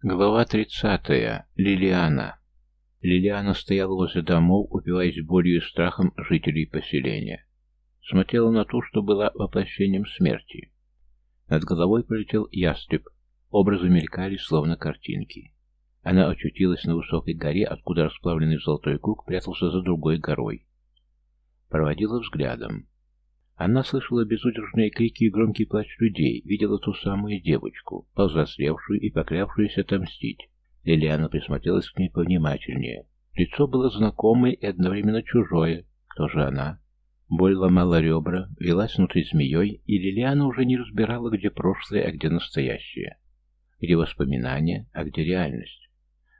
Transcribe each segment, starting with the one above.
Глава 30. Лилиана. Лилиана стояла возле домов, упиваясь болью и страхом жителей поселения. Смотрела на ту, что была воплощением смерти. Над головой пролетел ястреб. Образы мелькали, словно картинки. Она очутилась на высокой горе, откуда расплавленный золотой круг прятался за другой горой. Проводила взглядом. Она слышала безудержные крики и громкий плач людей, видела ту самую девочку, повзрослевшую и поклявшуюся отомстить. Лилиана присмотрелась к ней повнимательнее. Лицо было знакомое и одновременно чужое. Кто же она? Боль ломала ребра, велась внутри змеей, и Лилиана уже не разбирала, где прошлое, а где настоящее. Где воспоминания, а где реальность.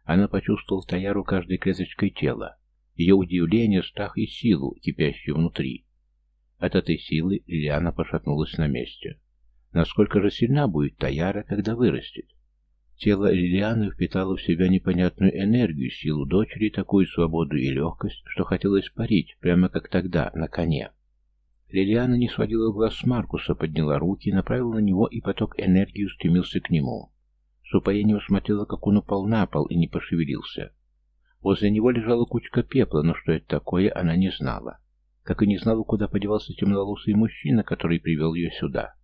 Она почувствовала Таяру каждой клеточкой тела. Ее удивление, страх и силу, кипящую внутри. От этой силы Лилиана пошатнулась на месте. Насколько же сильна будет Таяра, когда вырастет? Тело Лилианы впитало в себя непонятную энергию, силу дочери, такую свободу и легкость, что хотелось парить, прямо как тогда, на коне. Лилиана не сводила глаз с Маркуса, подняла руки, направила на него, и поток энергии устремился к нему. С упоением смотрела, как он упал на пол и не пошевелился. Возле него лежала кучка пепла, но что это такое, она не знала как и не знала, куда подевался темноволосый мужчина, который привел ее сюда.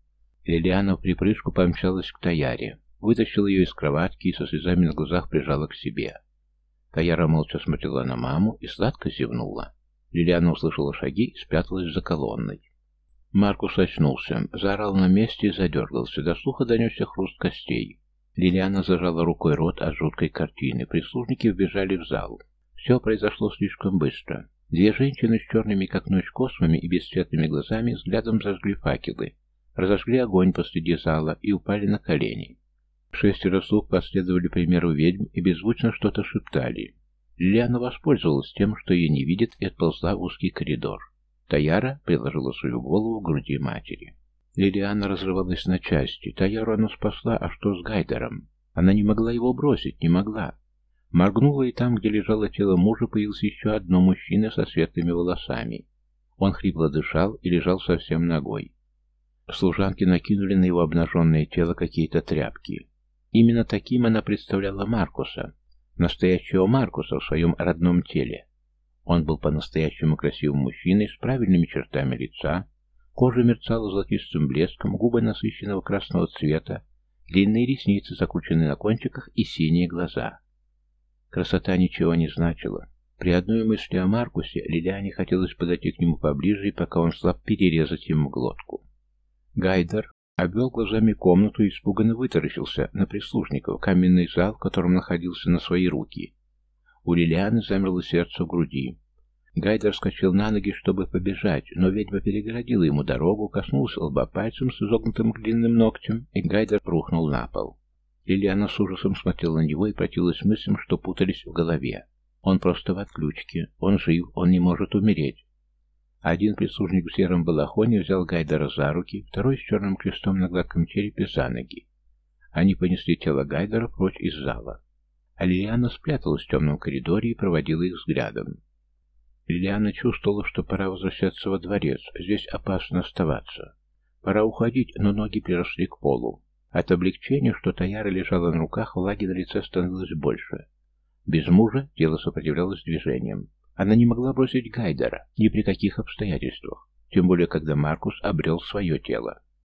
Лилиана в припрыжку помчалась к Таяре, вытащила ее из кроватки и со слезами на глазах прижала к себе. Таяра молча смотрела на маму и сладко зевнула. Лилиана услышала шаги и спряталась за колонной. Маркус очнулся, заорал на месте и задергался. До слуха донесся хруст костей. Лилиана зажала рукой рот от жуткой картины. Прислужники вбежали в зал. Все произошло слишком быстро. Две женщины с черными, как ночь, космами и бесцветными глазами взглядом зажгли факелы, разожгли огонь посреди зала и упали на колени. Шестеро слуг последовали примеру ведьм и беззвучно что-то шептали. Лилиана воспользовалась тем, что ее не видит, и отползла в узкий коридор. Таяра приложила свою голову к груди матери. Лилиана разрывалась на части. Таяру она спасла, а что с Гайдером? Она не могла его бросить, не могла. Моргнула, и там, где лежало тело мужа, появился еще одно мужчина со светлыми волосами. Он хрипло дышал и лежал совсем ногой. Служанки накинули на его обнаженное тело какие-то тряпки. Именно таким она представляла Маркуса, настоящего Маркуса в своем родном теле. Он был по-настоящему красивым мужчиной с правильными чертами лица, кожа мерцала золотистым блеском, губы насыщенного красного цвета, длинные ресницы закручены на кончиках и синие глаза. Красота ничего не значила. При одной мысли о Маркусе Лилиане хотелось подойти к нему поближе и пока он слаб перерезать ему глотку. Гайдер обвел глазами комнату и испуганно вытаращился на прислужников, каменный зал, в котором находился на свои руки. У Лилианы замерло сердце в груди. Гайдер вскочил на ноги, чтобы побежать, но ведьма перегородила ему дорогу, коснулся лба пальцем с изогнутым длинным ногтем, и Гайдер рухнул на пол. Лилиана с ужасом смотрела на него и противилась мыслям, что путались в голове. Он просто в отключке, он жив, он не может умереть. Один прислужник в сером балахоне взял Гайдера за руки, второй с черным крестом на гладком черепе за ноги. Они понесли тело Гайдера прочь из зала. А Лилиана спряталась в темном коридоре и проводила их взглядом. Лилиана чувствовала, что пора возвращаться во дворец, здесь опасно оставаться. Пора уходить, но ноги приросли к полу. От облегчения, что Таяра лежала на руках, влаги на лице становилось больше. Без мужа тело сопротивлялось движениям. Она не могла бросить Гайдера ни при каких обстоятельствах, тем более когда Маркус обрел свое тело.